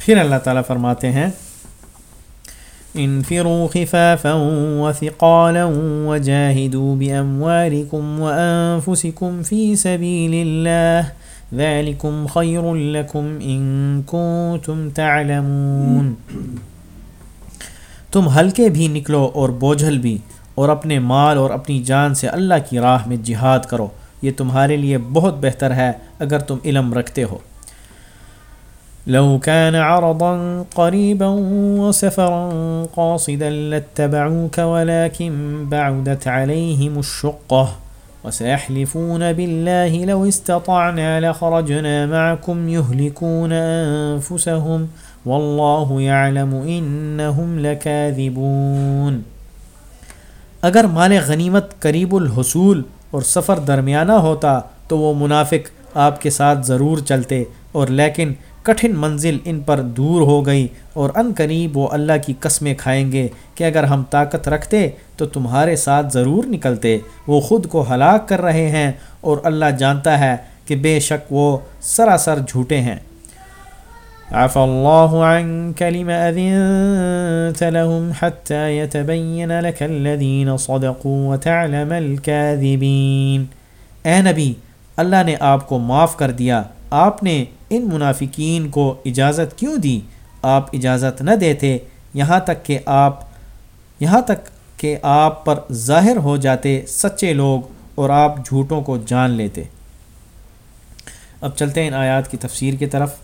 پھر اللہ تعالیٰ فرماتے ہیں، انفروا خفافا وثقالا وجاهدوا بأموالكم وأنفسكم في سبيل الله ذلكم خير لكم إن كنتم تعلمون۔ تم ہلکے بھی نکلو اور بوجھل بھی، اور اپنے مال اور اپنی جان سے اللہ کی راہ میں جہاد کرو۔ یہ تمہارے لیے بہت بہتر ہے اگر تم علم رکھتے ہو۔ لو كان عرضا قريبا وسفرا قاصدا لاتبعوك، ولكن بعدت عليهم الشقة. وسيحلفون بالله لو استطعنا لخرجنا معكم يهلكون أنفسهم. والله يعلم إنهم لكاذبون. اگر مال غنیمت قریب الحصول اور سفر درمیانہ ہوتا، تو وہ منافق آپ کے ساتھ ضرور چلتے اور لیکن کٹھن منزل ان پر دور ہو گئی اور ان قریب وہ اللہ کی قسمیں کھائیں گے کہ اگر ہم طاقت رکھتے تو تمہارے ساتھ ضرور نکلتے۔ وہ خود کو ہلاک کر رہے ہیں اور اللہ جانتا ہے کہ بے شک وہ سراسر جھوٹے ہیں۔ عفى الله عنك لما أذنت لهم حتى يتبين لك الذين صدقوا وتعلم الكاذبين۔ اے نبی، اللہ نے آپ کو معاف کر دیا آپ نے ان منافقین کو اجازت کیوں دی؟ آپ اجازت نہ دیتے، یہاں تک کہ آپ، یہاں تک کہ آپ پر ظاہر ہو جاتے سچے لوگ اور آپ جھوٹوں کو جان لیتے۔ اب چلتے ہیں ان آیات کی تفسیر کی طرف۔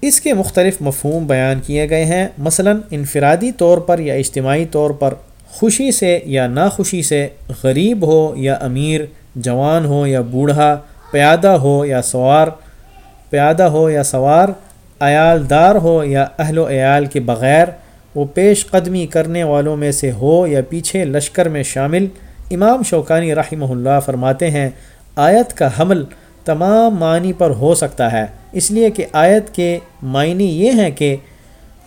اس کے مختلف مفہوم بیان کیے گئے ہیں۔ مثلا انفرادی طور پر یا اجتماعی طور پر خوشی سے یا ناخوشی سے غریب ہو یا امیر جوان ہو یا بوڑھا، پیادہ ہو یا سوار، پیادہ ہو یا سوار، عیال دار ہو یا اہل و عیال کے بغیر، وہ پیش قدمی کرنے والوں میں سے ہو یا پیچھے لشکر میں شامل، امام شوکانی رحمہ اللہ فرماتے ہیں، آیت کا حمل تمام معنی پر ہو سکتا ہے۔ اس لیے کہ آیت کے معنی یہ ہیں کہ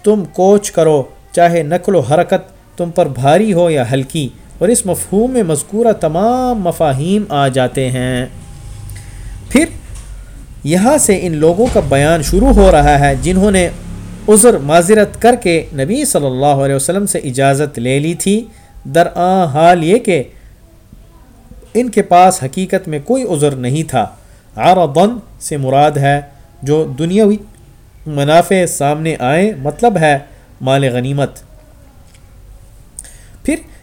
تم کوچ کرو، چاہے نقل و حرکت تم پر بھاری ہو یا ہلکی۔ اور اس مفہوم میں مذکورہ تمام مفاہیم آ جاتے ہیں۔ پھر یہاں سے ان لوگوں کا بیان شروع ہو رہا ہے جنہوں نے عذر معذرت کر کے نبی صلی اللہ علیہ وسلم سے اجازت لے لی تھی۔ درآں حال یہ کہ ان کے پاس حقیقت میں کوئی عذر نہیں تھا۔ عرضن سے مراد ہے جو دنیاوی منافع سامنے آئے مطلب ہے مال غنیمت۔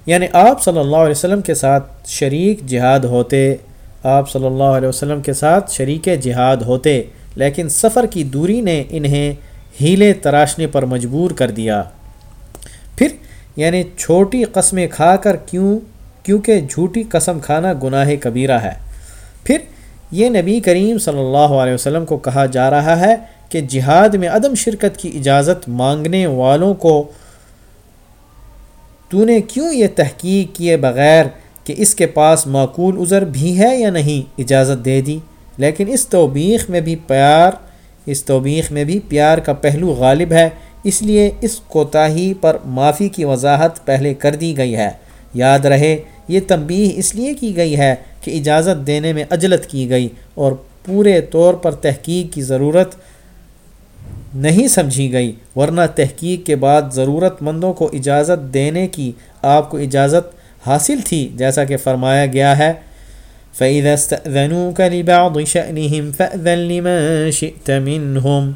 یعنی آپ صلی اللہ علیہ وسلم کے ساتھ شریک جہاد ہوتے، آپ صلی اللہ علیہ وسلم کے ساتھ شریک جہاد ہوتے، لیکن سفر کی دوری نے انہیں ہیلے تراشنے پر مجبور کر دیا۔ پھر یعنی چھوٹی قسمیں کھا کر کیوں، کیونکہ جھوٹی قسم کھانا گناہ کبیرہ ہے۔ پھر، یہ نبی کریم صلی اللہ علیہ وسلم کو کہا جا رہا ہے کہ جہاد میں عدم شرکت کی اجازت مانگنے والوں کو تو نے کیوں یہ تحقیق کیے بغیر کہ اس کے پاس معقول عذر بھی ہے یا نہیں؟ اجازت دے دی۔ لیکن اس توبیخ میں بھی پیار، اس توبیخ میں بھی پیار کا پہلو غالب ہے۔ اس لیے اس کوتاہی پر معافی کی وضاحت پہلے کر دی گئی ہے۔ یاد رہے، یہ تنبیہ اس لیے کی گئی ہے کہ اجازت دینے میں اجلت کی گئی اور پورے طور پر تحقیق کی ضرورت نہیں سمجھی گئی، ورنہ تحقیق کے بعد ضرورت مندوں کو اجازت دینے کی آپ کو اجازت حاصل تھی، جیسا کہ فرمایا گیا ہے۔ فَإِذَا اسْتَأْذَنُوكَ لِبَعْضِ شَأْنِهِمْ فَأْذَنْ لِمَنْ شِئْتَ مِنْهُمْ۔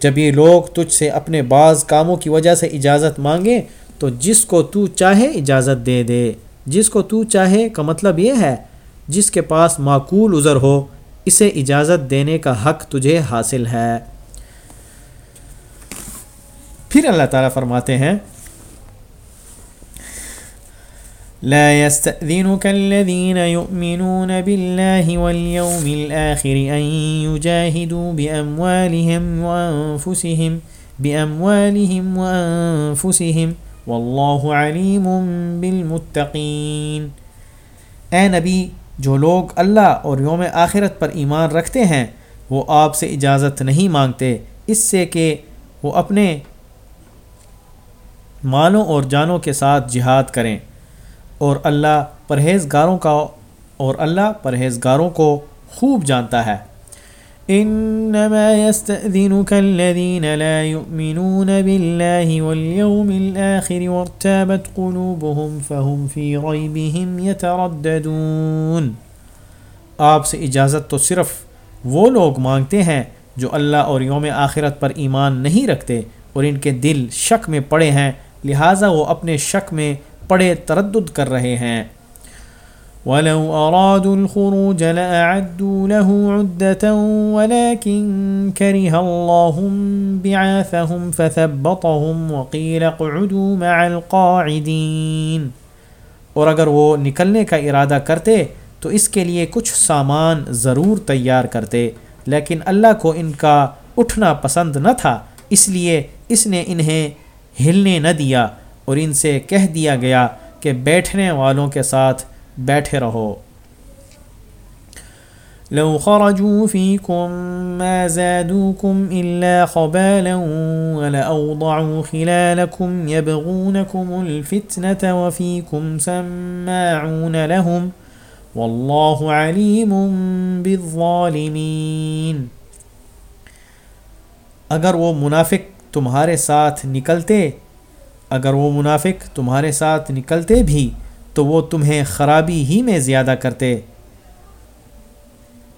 جب یہ لوگ تجھ سے اپنے بعض کاموں کی وجہ سے اجازت مانگیں، تو جس کو تو چاہے اجازت دے دے۔ جس کو تو چاہے کا مطلب یہ ہے، جس کے پاس معقول عذر ہو۔ اسے اجازت دینے کا حق تجھے حاصل ہے۔ پھر اللہ تعالیٰ فرماتے ہیں، لا يستأذنك الذين يؤمنون بالله واليوم الآخر أن يجاهدوا بأموالهم وأنفسهم بأموالهم وأنفسهم واللہ علیم بالمتقین اے نبی جو لوگ اللہ اور یوم آخرت پر ایمان رکھتے ہیں، وہ آپ سے اجازت نہیں مانگتے۔ اس سے کہ وہ اپنے مالوں اور جانوں کے ساتھ جہاد کریں۔ اور اللہ پرہیزگاروں کا اور اللہ پرہیزگاروں کو خوب جانتا ہے۔ إنما يستأذنك الذين لا يؤمنون بالله واليوم الآخر وارتابت قلوبهم فهم في ريبهم يترددون۔ آپ سے اجازت تو صرف وہ لوگ مانگتے ہیں جو اللہ اور یوم آخرت پر ایمان نہیں رکھتے اور ان کے دل شک میں پڑے ہیں، لہٰذا وہ اپنے شک میں پڑے تردد کر رہے ہیں۔ ولو أرادوا الخروج لأعدوا له عدة ولكن كره الله بعاثهم فثبطهم وقيل اقعدوا مع القاعدين۔ اور اگر وہ نکلنے کا ارادہ کرتے تو اس کے لیے کچھ سامان ضرور تیار کرتے، لیکن اللہ کو ان کا اٹھنا پسند نہ تھا، اس لیے اس نے انہیں ہلنے نہ دیا اور ان سے کہہ دیا گیا کہ بیٹھنے والوں کے ساتھ بیٹھے رہو۔ لو خرجوا فيكم ما زادوكم إلا خبالا ولأوضعوا خلالكم يبغونكم الفتنة وفيكم سماعون لهم والله عليم بالظالمين اگر وہ منافق تمہارے ساتھ نکلتے، اگر وہ منافق تمہارے ساتھ نکلتے بھی تو وہ تمہیں خرابی ہی میں زیادہ کرتے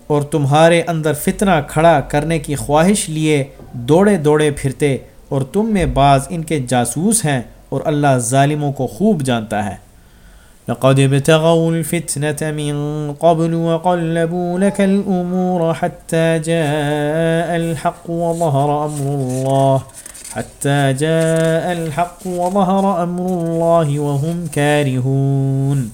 اور تمہارے اندر فتنہ کھڑا کرنے کی خواہش لیے دوڑے دوڑے پھرتے اور تم میں بعض ان کے جاسوس ہیں اور اللہ ظالموں کو خوب جانتا ہے۔ لقد ابتغوا الفتنة من قبل وقلبوا لك الأمور حتى جاء الحق وظهر أمر الله۔ حتى جاء الحق وظهر امر الله وهم كارهون۔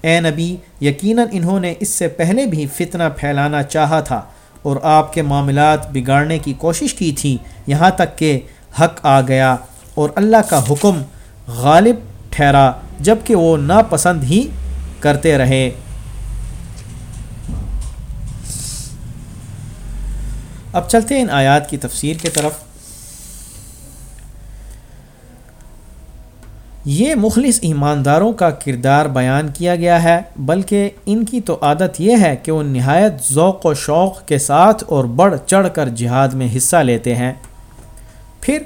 اے نبی، یقیناً انہوں نے اس سے پہلے بھی فتنہ پھیلانا چاہا تھا اور آپ کے معاملات بگاڑنے کی کوشش کی تھی۔ یہاں تک کہ حق آ گیا اور اللہ کا حکم غالب ٹھہرا جبکہ وہ ناپسند ہی کرتے رہے۔ اب چلتے ان آیات کی تفسیر کی طرف۔ یہ مخلص ایمانداروں کا کردار بیان کیا گیا ہے، بلکہ ان کی تو عادت یہ ہے کہ وہ نہایت ذوق و شوق کے ساتھ اور بڑھ چڑھ کر جہاد میں حصہ لیتے ہیں۔ پھر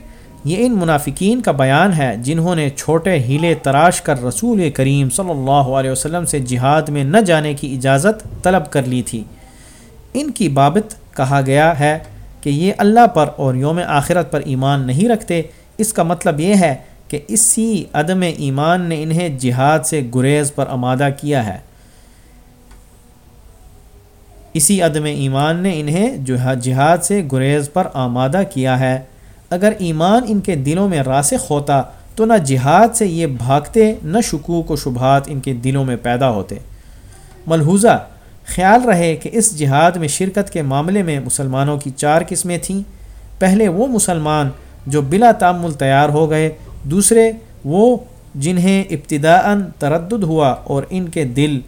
یہ ان منافقین کا بیان ہے جنہوں نے چھوٹے ہیلے تراش کر رسول کریم صلی اللہ علیہ وسلم سے جہاد میں نہ جانے کی اجازت طلب کر لی تھی۔ ان کی بابت کہا گیا ہے کہ یہ اللہ پر اور یوم آخرت پر ایمان نہیں رکھتے۔ اس کا مطلب یہ ہے کہ اسی عدم ایمان نے انہیں جہاد سے گریز پر آمادہ کیا ہے۔ اسی عدم ایمان نے انہیں جہاد سے گریز پر آمادہ کیا ہے۔ اگر ایمان ان کے دلوں میں راسخ ہوتا تو نہ جہاد سے یہ بھاگتے، نہ شکوک و شبہات ان کے دلوں میں پیدا ہوتے۔ ملحوظہ، خیال رہے کہ اس جہاد میں شرکت کے معاملے میں مسلمانوں کی چار قسمیں تھیں۔ پہلے وہ مسلمان جو بلا تعمل تیار ہو گئے دوسرے وہ جنہیں ابتداء تردد ہوا اور ان کے دل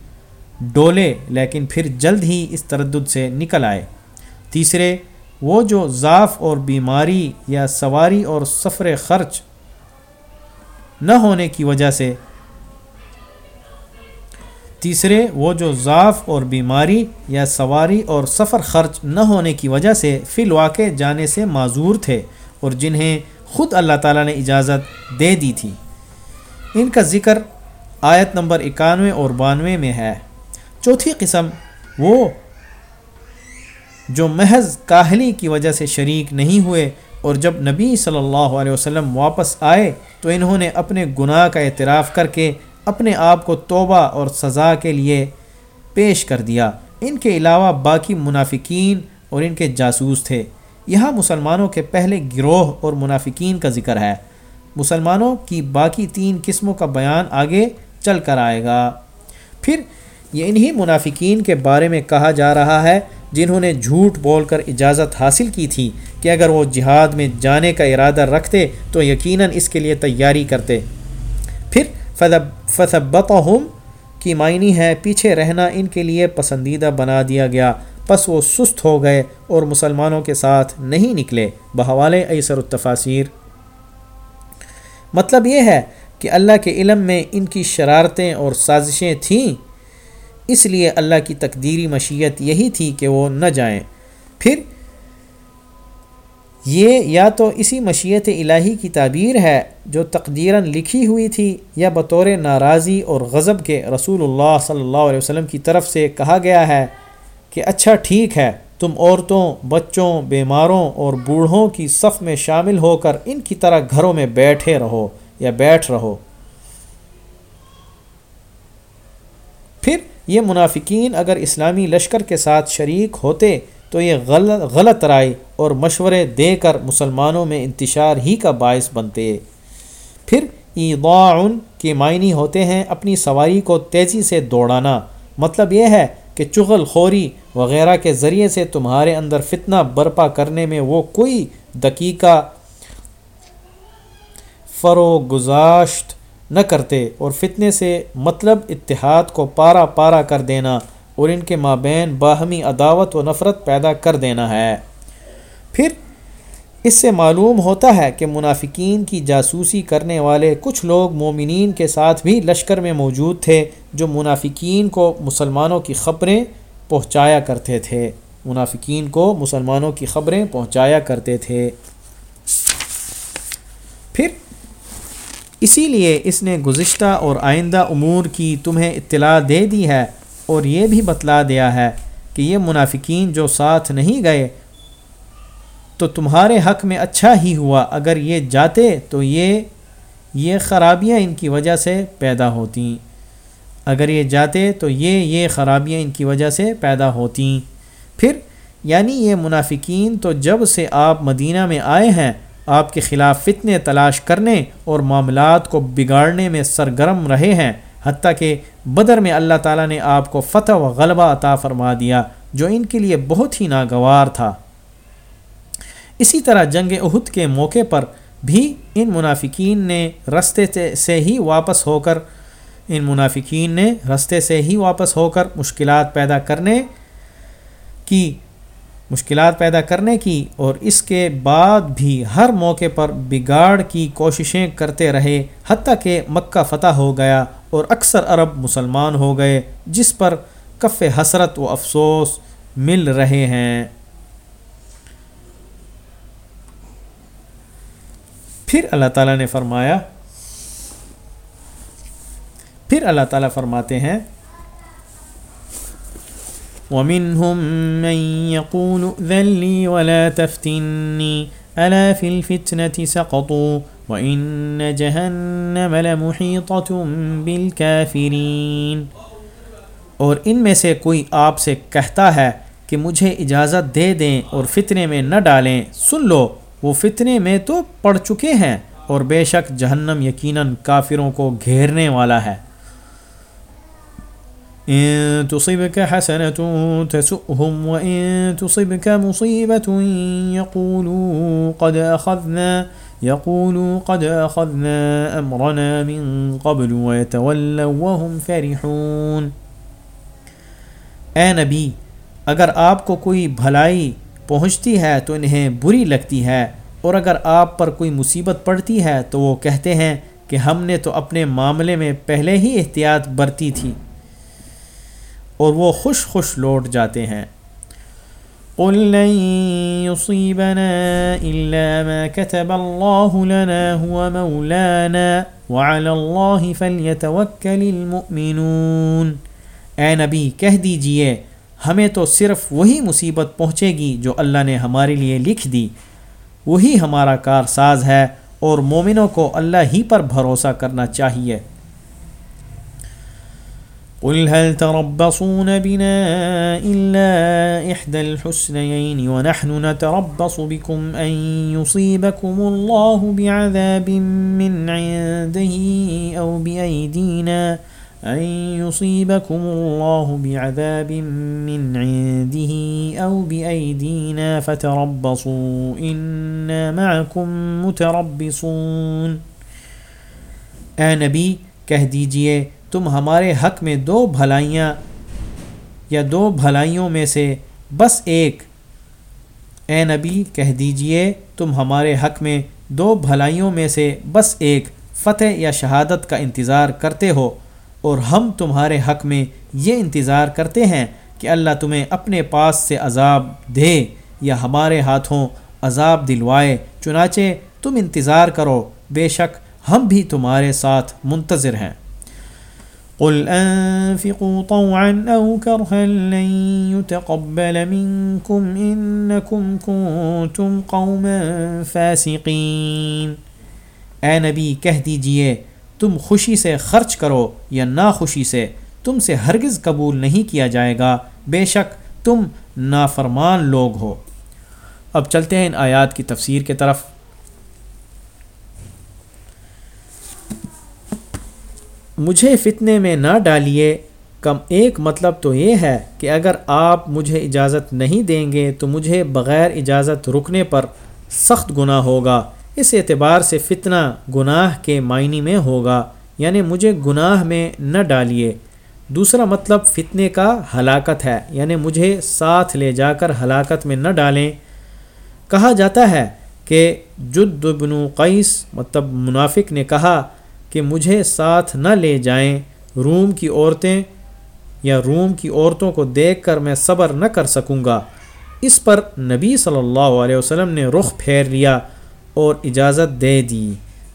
ڈولے لیکن پھر جلد ہی اس تردد سے نکل آئے۔ تیسرے، وہ جو ضعف اور بیماری یا سواری اور سفر خرچ نہ ہونے کی وجہ سے۔ تیسرے، وہ جو ضعف اور بیماری یا سواری اور سفر خرچ نہ ہونے کی وجہ سے فی الواقع جانے سے معذور تھے اور جنہیں خود اللہ تعالیٰ نے اجازت دے دی تھی۔ ان کا ذکر آیت نمبر اکانوے اور بانوے میں ہے۔ چوتھی قسم وہ جو محض کاہلی کی وجہ سے شریک نہیں ہوئے اور جب نبی صلی اللہ علیہ وسلم واپس آئے تو انہوں نے اپنے گناہ کا اعتراف کر کے اپنے آپ کو توبہ اور سزا کے لیے پیش کر دیا۔ ان کے علاوہ باقی منافقین اور ان کے جاسوس تھے۔ یہاں مسلمانوں کے پہلے گروہ اور منافقین کا ذکر ہے۔ مسلمانوں کی باقی تین قسموں کا بیان آگے چل کر آئے گا۔ پھر یہ انہی منافقین کے بارے میں کہا جا رہا ہے جنہوں نے جھوٹ بول کر اجازت حاصل کی تھی کہ اگر وہ جہاد میں جانے کا ارادہ رکھتے تو یقیناً اس کے لیے تیاری کرتے۔ پھر فصبت کی معنی ہے پیچھے رہنا ان کے لیے پسندیدہ بنا دیا گیا۔ پس وہ سست ہو گئے اور مسلمانوں کے ساتھ نہیں نکلے۔ بحوال ایسر التفاصیر مطلب یہ ہے کہ اللہ کے علم میں ان کی شرارتیں اور سازشیں تھیں، اس لیے اللہ کی تقدیری مشیت یہی تھی کہ وہ نہ جائیں۔ پھر یہ یا تو اسی مشیت الہی کی تعبیر ہے جو تقدیراً لکھی ہوئی تھی، یا بطور ناراضی اور غضب کے رسول اللہ صلی اللہ علیہ وسلم کی طرف سے کہا گیا ہے۔ کہ اچھا ٹھیک ہے، تم عورتوں، بچوں، بیماروں اور بوڑھوں کی صف میں شامل ہو کر ان کی طرح گھروں میں بیٹھے رہو یا بیٹھ رہو۔ پھر یہ منافقین اگر اسلامی لشکر کے ساتھ شریک ہوتے تو یہ غلط غلط رائے اور مشورے دے کر مسلمانوں میں انتشار ہی کا باعث بنتے۔ پھر ایضاعن کے معنی ہوتے ہیں اپنی سواری کو تیزی سے دوڑانا۔ مطلب یہ ہے کہ چغل خوری وغیرہ کے ذریعے سے تمہارے اندر فتنہ برپا کرنے میں وہ کوئی دقیقہ فرو گزاشت نہ کرتے اور فتنے سے مطلب اتحاد کو پارا پارا کر دینا اور ان کے مابین باہمی عداوت و نفرت پیدا کر دینا ہے۔ پھر اس سے معلوم ہوتا ہے کہ منافقین کی جاسوسی کرنے والے کچھ لوگ مومنین کے ساتھ بھی لشکر میں موجود تھے جو منافقین کو مسلمانوں کی خبریں پہنچایا کرتے تھے۔ منافقین کو مسلمانوں کی خبریں پہنچایا کرتے تھے۔ پھر اسی لیے اس نے گزشتہ اور آئندہ امور کی تمہیں اطلاع دے دی ہے اور یہ بھی بتلا دیا ہے کہ یہ منافقین جو ساتھ نہیں گئے تو تمہارے حق میں اچھا ہی ہوا۔ اگر یہ جاتے تو یہ یہ خرابیاں ان کی وجہ سے پیدا ہوتیں۔ اگر یہ جاتے تو یہ یہ خرابیاں ان کی وجہ سے پیدا ہوتیں۔ پھر یعنی یہ منافقین تو جب سے آپ مدینہ میں آئے ہیں، آپ کے خلاف فتنے تلاش کرنے اور معاملات کو بگاڑنے میں سرگرم رہے ہیں، حتیٰ کہ بدر میں اللہ تعالیٰ نے آپ کو فتح و غلبہ عطا فرما دیا، جو ان کے لیے بہت ہی ناگوار تھا۔ اسی طرح جنگ عہد کے موقع پر بھی ان منافقین نے رستے سے ہی واپس ہو کر ان منافقین نے رستے سے ہی واپس ہو کر مشکلات پیدا کرنے کی، مشکلات پیدا کرنے کی اور اس کے بعد بھی ہر موقع پر بگاڑ کی کوششیں کرتے رہے حتیٰ کہ مکہ فتح ہو گیا اور اکثر عرب مسلمان ہو گئے جس پر کف حسرت و افسوس مل رہے ہیں۔ پھر اللہ تعالیٰ نے فرمایا، پھر اللہ تعالیٰ فرماتے ہیں، ومنهم من يقول ذلي ولا تفتني، ألا في الفتنة سقطوا، وإن جهنم لمحيطة بالكافرين۔ اور ان میں سے کوئی آپ سے کہتا ہے کہ مجھے اجازت دے دیں اور فتنے میں نہ ڈالیں، سن لو۔ وہ فتنے میں تو پڑ چکے ہیں اور بے شک جہنم یقیناً کافروں کو گھیرنے والا ہے۔ إن تصبك حسنة تسؤهم وإن تصبك مصيبة يقولوا قد أخذنا، يقولوا قد أخذنا أمرنا من قبل ويتولوا وهم فرحون۔ اے نبی، اگر آپ کو کوئی بھلائی پہنچتی ہے تو انہیں بری لگتی ہے۔ اور اگر آپ پر کوئی مصیبت پڑتی ہے تو وہ کہتے ہیں کہ ہم نے تو اپنے معاملے میں پہلے ہی احتیاط برتی تھی۔ اور وہ خوش خوش لوٹ جاتے ہیں۔ قل لن يصيبنا إلا ما كتب الله لنا هو مولانا وعلى الله فليتوكل المؤمنون۔ اے نبی، کہہ دیجیے ہمیں تو صرف وہی مصیبت پہنچے گی جو اللہ نے ہمارے لیے لکھ دی۔ وہی ہمارا کار ساز ہے اور مومنوں کو اللہ ہی پر بھروسہ کرنا چاہیے۔ قل هل تربصون بنا إلا إحدى الحسنيين ونحن نتربص بكم أن يصيبكم الله بعذاب من عنده أو بأيدينا أن يصيبكم الله بعذاب من عنده أو بأيدينا فتربصوا إنا معكم متربصون۔ اے نبی، کہہ دیجیے، تم ہمارے حق میں دو بھلائیاں یا دو بھلائیوں میں سے بس ایک۔ اے نبی، کہہ دیجیے، تم ہمارے حق میں دو بھلائیوں میں سے بس ایک۔ فتح یا شہادت کا انتظار کرتے ہو۔ اور ہم تمہارے حق میں یہ انتظار کرتے ہیں کہ اللہ تمہیں اپنے پاس سے عذاب دے یا ہمارے ہاتھوں عذاب دلوائے، چنانچہ تم انتظار کرو، بے شک ہم بھی تمہارے ساتھ منتظر ہیں۔ قل أنفقوا طوعا أو كرها لن يتقبل منكم إنكم كنتم قوما فاسقين۔ اے نبی، کہہ دیجیے تم خوشی سے خرچ کرو یا ناخوشی سے، تم سے ہرگز قبول نہیں کیا جائے گا۔ بے شک تم نافرمان لوگ ہو۔ اب چلتے ہیں ان آیات کی تفسیر کے طرف۔ مجھے فتنے میں نہ ڈالیے، کم ایک مطلب تو یہ ہے کہ اگر آپ مجھے اجازت نہیں دیں گے تو مجھے بغیر اجازت رکنے پر سخت گناہ ہوگا۔ اس اعتبار سے فتنہ گناہ کے معنی میں ہوگا یعنی مجھے گناہ میں نہ ڈالیے۔ دوسرا مطلب فتنے کا ہلاکت ہے یعنی مجھے ساتھ لے جا کر ہلاکت میں نہ ڈالیں۔ کہا جاتا ہے کہ جد بن قیس مطلب منافق نے کہا کہ مجھے ساتھ نہ لے جائیں روم کی عورتیں یا روم کی عورتوں کو دیکھ کر میں صبر نہ کر سکوں گا۔ اس پر نبی صلی اللہ علیہ وسلم نے رخ پھیر لیا۔ اور اجازت دے دی۔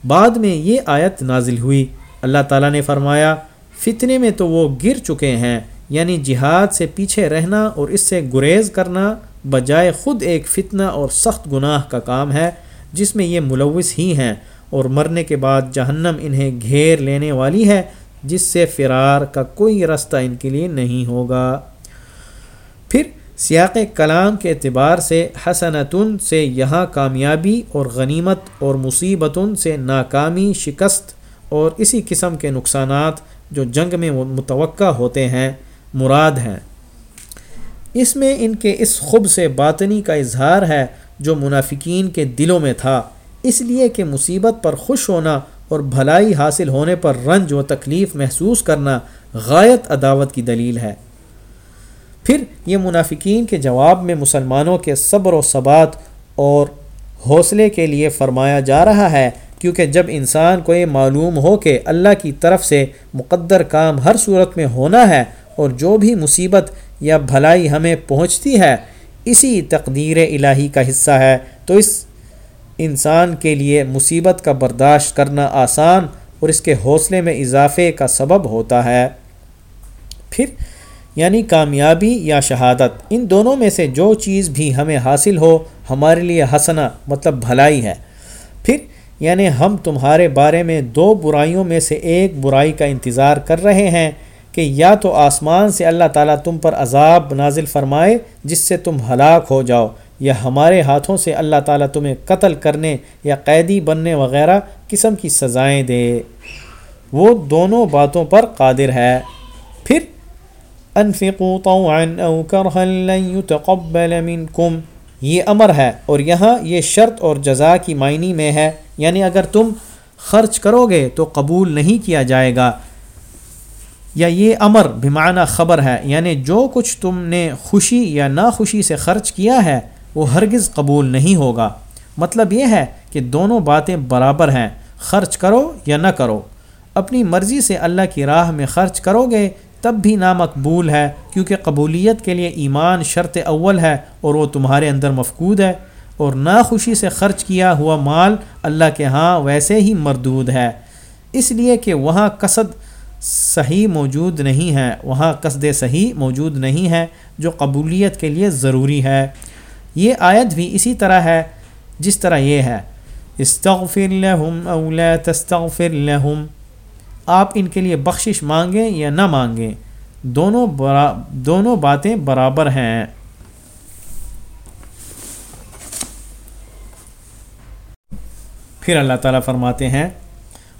بعد میں یہ آیت نازل ہوئی۔ اللہ تعالیٰ نے فرمایا، فتنے میں تو وہ گر چکے ہیں یعنی جہاد سے پیچھے رہنا اور اس سے گریز کرنا بجائے خود ایک فتنہ اور سخت گناہ کا کام ہے، جس میں یہ ملوث ہی ہیں اور مرنے کے بعد جہنم انہیں گھیر لینے والی ہے، جس سے فرار کا کوئی رستہ ان کے لیے نہیں ہوگا۔ پھر سیاق کلام کے اعتبار سے حسنتن سے یہاں کامیابی اور غنیمت اور مصیبتن سے ناکامی، شکست اور اسی قسم کے نقصانات جو جنگ میں متوقع ہوتے ہیں، مراد ہیں۔ اس میں ان کے اس خب سے باطنی کا اظہار ہے جو منافقین کے دلوں میں تھا۔ اس لیے کہ مصیبت پر خوش ہونا اور بھلائی حاصل ہونے پر رنج و تکلیف محسوس کرنا غایت عداوت کی دلیل ہے۔ پھر یہ منافقین کے جواب میں مسلمانوں کے صبر و ثبات اور حوصلے کے لیے فرمایا جا رہا ہے، کیونکہ جب انسان کو یہ معلوم ہو کہ اللہ کی طرف سے مقدر کام ہر صورت میں ہونا ہے اور جو بھی مصیبت یا بھلائی ہمیں پہنچتی ہے، اسی تقدیر الہی کا حصہ ہے۔ تو اس انسان کے لیے مصیبت کا برداشت کرنا آسان اور اس کے حوصلے میں اضافے کا سبب ہوتا ہے۔ پھر یعنی کامیابی یا شہادت۔ ان دونوں میں سے جو چیز بھی ہمیں حاصل ہو، ہمارے لیے ہنسنا مطلب بھلائی ہے۔ پھر یعنی ہم تمہارے بارے میں دو برائیوں میں سے ایک برائی کا انتظار کر رہے ہیں کہ یا تو آسمان سے اللہ تعالیٰ تم پر عذاب نازل فرمائے، جس سے تم ہلاک ہو جاؤ، یا ہمارے ہاتھوں سے اللہ تعالیٰ تمہیں قتل کرنے یا قیدی بننے وغیرہ قسم کی سزائیں دے۔ وہ دونوں باتوں پر قادر ہے۔ پھر انفقوا طوعا او کرها لن يتقبل منكم. یہ امر ہے اور یہاں یہ شرط اور جزا کی معنی میں ہے یعنی اگر تم خرچ کرو گے تو قبول نہیں کیا جائے گا۔ یا یہ امر بمعنی خبر ہے یعنی جو کچھ تم نے خوشی یا ناخوشی سے خرچ کیا ہے، وہ ہرگز قبول نہیں ہوگا۔ مطلب یہ ہے کہ دونوں باتیں برابر ہیں، خرچ کرو یا نہ کرو۔ اپنی مرضی سے اللہ کی راہ میں خرچ کرو گے تب بھی نامقبول ہے کیونکہ قبولیت کے لیے ایمان شرط اول ہے اور وہ تمہارے اندر مفقود ہے اور ناخوشی سے خرچ کیا ہوا مال اللہ کے ہاں ویسے ہی مردود ہے۔ اس لیے کہ وہاں قصد صحیح موجود نہیں ہے، وہاں قصد صحیح موجود نہیں ہے جو قبولیت کے لیے ضروری ہے۔ یہ آیت بھی اسی طرح ہے جس طرح یہ ہے۔ استغفر لهم او لا تستغفر لهم آپ ان کے لیے بخشش مانگیں یا نہ مانگیں، دونوں برا، دونوں باتیں برابر ہیں۔ پھر اللہ تعالیٰ فرماتے ہیں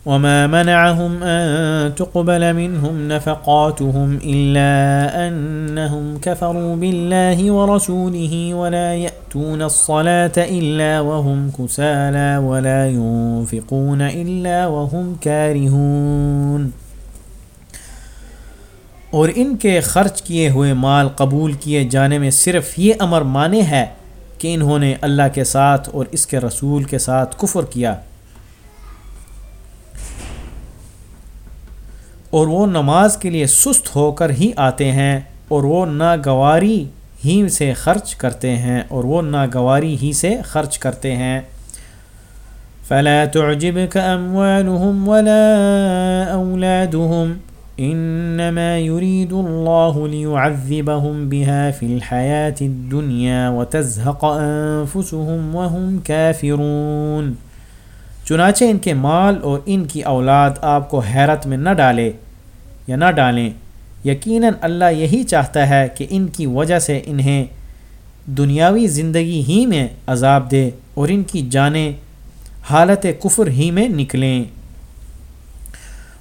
وما منعهم أن تقبل منهم نفقاتهم إلا أنهم كفروا بالله ورسوله ولا يأتون الصلاة إلا وهم كسالا ولا ينفقون إلا وهم كارهون۔ اور ان کے خرچ کیے ہوئے مال قبول کیے جانے میں صرف یہ امر مانے ہے کہ انہوں نے اللہ کے ساتھ اور اس کے رسول کے ساتھ کفر کیا۔ اور وہ نماز کے لیے سست ہو کر ہی آتے ہیں اور وہ ناگواری ہی سے خرچ کرتے ہیں اور وہ ناگواری ہی سے خرچ کرتے ہیں۔ فلا تعجبك أموالهم ولا أولادهم إنما يريد الله ليعذبهم بها في الحياة الدنيا وتزهق أنفسهم وهم كافرون۔ چنانچہ ان کے مال اور ان کی اولاد آپ کو حیرت میں نہ ڈالے۔ یا نہ ڈالیں۔ یقیناً اللہ یہی چاہتا ہے کہ ان کی وجہ سے انہیں دنیاوی زندگی ہی میں عذاب دے اور ان کی جانیں حالت کفر ہی میں نکلیں۔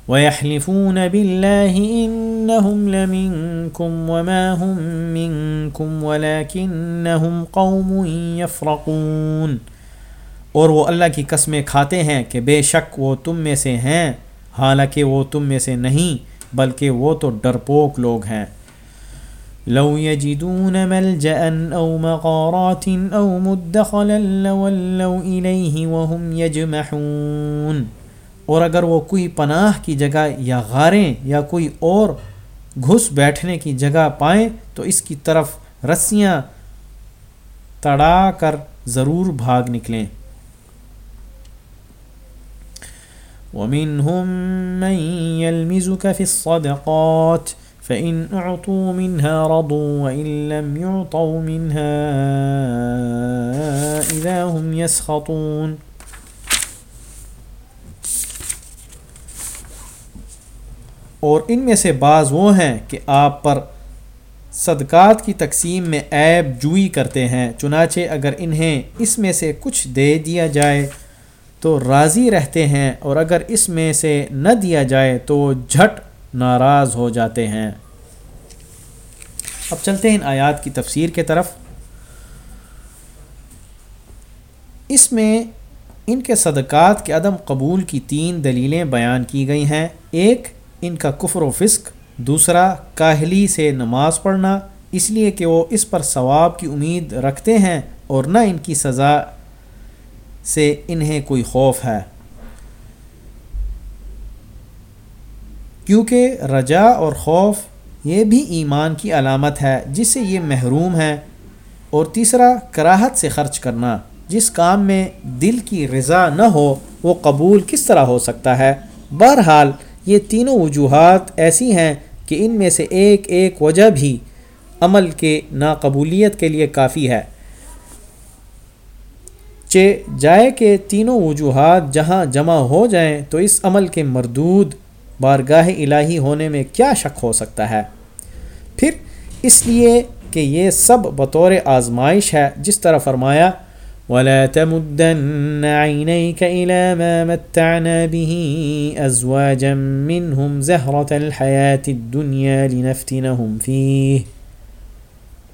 وَيَحْلِفُونَ بِاللَّهِ إِنَّهُمْ لَمِنكُمْ وَمَا هُمْ مِنكُمْ وَلَكِنَّهُمْ قَوْمٌ يَفْرَقُونَ۔ اور وہ اللہ کی قسمیں کھاتے ہیں کہ بے شک وہ تم میں سے ہیں، حالانکہ وہ تم میں سے نہیں۔ بلکہ وہ تو ڈرپوک لوگ ہیں۔ لو يجدون ملجأ أو مغارات أو مدخلا لولوا إليه وهم يجمحون اور اگر وہ کوئی پناہ کی جگہ یا غاریں یا کوئی اور گھس بیٹھنے کی جگہ پائیں تو اس کی طرف رسیاں تڑا کر ضرور بھاگ نکلیں۔ ومنهم من يلمزك في الصدقات، فإن أعطوا منها رضوا، وإن لم يعطوا منها إذا هم يسخطون. اور ان میں سے بعض وہ ہیں کہ آپ پر صدقات کی تقسیم میں عیب جوئی کرتے ہیں، چنانچہ اگر انہیں اس میں سے کچھ دے دیا جائے تو راضی رہتے ہیں اور اگر اس میں سے نہ دیا جائے تو جھٹ ناراض ہو جاتے ہیں۔ اب چلتے ہیں ان آیات کی تفسیر کے طرف۔ اس میں ان کے صدقات کے عدم قبول کی تین دلیلیں بیان کی گئی ہیں۔ ایک، ان کا کفر و فسق۔ دوسرا، کاہلی سے نماز پڑھنا۔ اس لیے کہ وہ اس پر ثواب کی امید رکھتے ہیں اور نہ ان کی سزا سے انہیں کوئی خوف ہے۔ کیونکہ رجا اور خوف یہ بھی ایمان کی علامت ہے، جس سے یہ محروم ہے اور تیسرا، کراہت سے خرچ کرنا، جس کام میں دل کی رضا نہ ہو، وہ قبول کس طرح ہو سکتا ہے؟ بہرحال، یہ تینوں وجوہات ایسی ہیں کہ ان میں سے ایک ایک وجہ بھی عمل کے ناقبولیت کے لیے کافی ہے۔ چے جائے کہ تینوں وجوہات جہاں جمع ہو جائیں تو اس عمل کے مردود بارگاہ الہی ہونے میں کیا شک ہو سکتا ہے؟ پھر اس لیے کہ یہ سب بطور آزمائش ہے، جس طرح فرمایا، ولا تمدن عينيك إلى ما متعنا به أزواجا منهم زهرة الحياة الدنيا لنفتنهم فيه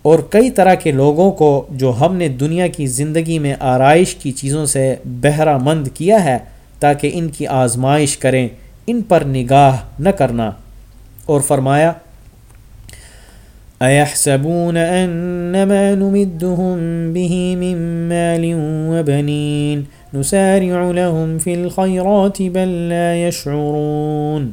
اور کئی طرح کے لوگوں کو جو ہم نے دنیا کی زندگی میں آرائش کی چیزوں سے بہرہ مند کیا ہے، تاکہ ان کی آزمائش کریں، ان پر نگاہ نہ کرنا۔ اور فرمایا ايحسبون انما نمدهم به من مال وبنين نسارع لهم في الخيرات بل لا يشعرون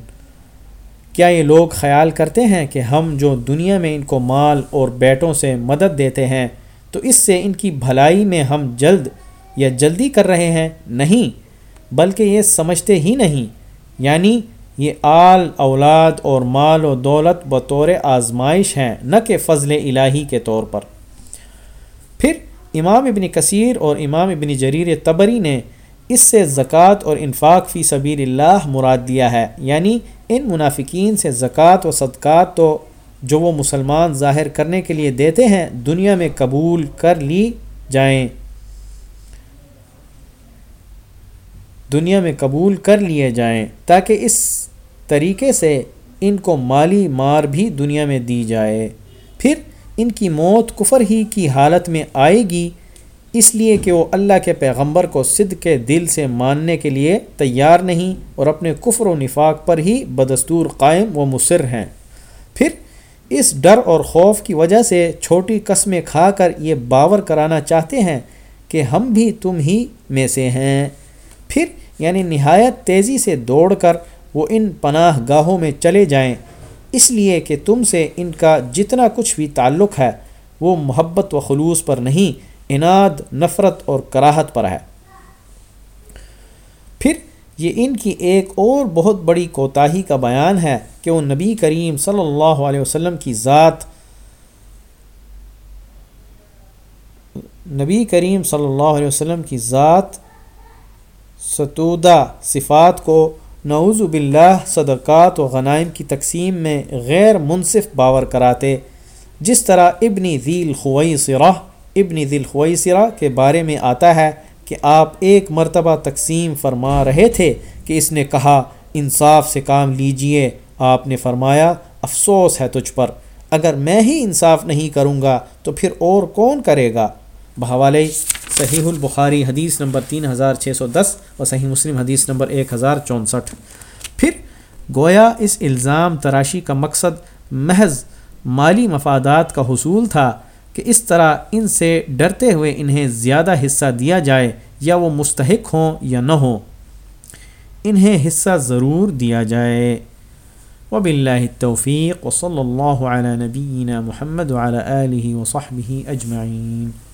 کیا یہ لوگ خیال کرتے ہیں کہ ہم جو دنیا میں ان کو مال اور بیٹوں سے مدد دیتے ہیں، تو اس سے ان کی بھلائی میں ہم جلد یا جلدی کر رہے ہیں؟ نہیں، بلکہ یہ سمجھتے ہی نہیں۔ یعنی یہ آل، اولاد اور مال و دولت بطور آزمائش ہیں، نہ کہ فضل الہی کے طور پر۔ پھر امام ابن کثیر اور امام ابن جریر تبری نے اس سے زکوٰۃ اور انفاق فی سبیل اللہ مراد دیا ہے۔ یعنی ان منافقین سے زکوٰۃ و صدقات تو جو وہ مسلمان ظاہر کرنے کے لیے دیتے ہیں، دنیا میں قبول کر لی جائیں۔ دنیا میں قبول کر لیے جائیں تاکہ اس طریقے سے ان کو مالی مار بھی دنیا میں دی جائے۔ پھر ان کی موت کفر ہی کی حالت میں آئے گی۔ اس لیے کہ وہ اللہ کے پیغمبر کو صد کے دل سے ماننے کے لیے تیار نہیں اور اپنے کفر و نفاق پر ہی بدستور قائم و مصر ہیں۔ پھر اس ڈر اور خوف کی وجہ سے چھوٹی قسمیں کھا کر یہ باور کرانا چاہتے ہیں کہ ہم بھی تم ہی میں سے ہیں۔ پھر یعنی نہایت تیزی سے دوڑ کر وہ ان پناہ گاہوں میں چلے جائیں۔ اس لیے کہ تم سے ان کا جتنا کچھ بھی تعلق ہے وہ محبت و خلوص پر نہیں اناد نفرت اور کراہت پر ہے۔ پھر یہ ان کی ایک اور بہت بڑی کوتاہی کا بیان ہے کہ وہ نبی کریم صلی اللہ علیہ وسلم کی ذات، نبی کریم صلی اللہ علیہ وسلم کی ذات ستودہ صفات کو نعوذ باللہ صدقات و غنائم کی تقسیم میں غیر منصف باور کراتے، جس طرح ابنی ذیل خوئی سرا ابنی ذیل سرا کے بارے میں آتا ہے کہ آپ ایک مرتبہ تقسیم فرما رہے تھے کہ اس نے کہا، انصاف سے کام لیجیے۔ آپ نے فرمایا، افسوس ہے تجھ پر۔ اگر میں ہی انصاف نہیں کروں گا تو پھر اور کون کرے گا؟ بحوالے صحیح البخاری حدیث نمبر تین ہزار چھ سو دس اور صحیح مسلم حدیث نمبر ایک ہزار چونسٹھ۔ پھر، گویا اس الزام تراشی کا مقصد محض مالی مفادات کا حصول تھا۔ کہ اس طرح ان سے ڈرتے ہوئے انہیں زیادہ حصہ دیا جائے، یا وہ مستحق ہوں یا نہ ہوں، انہیں حصہ ضرور دیا جائے۔ وب اللہ توفیق و صلی اللہ علیہ نبینہ محمد علیہ و صحبِ اجمعین۔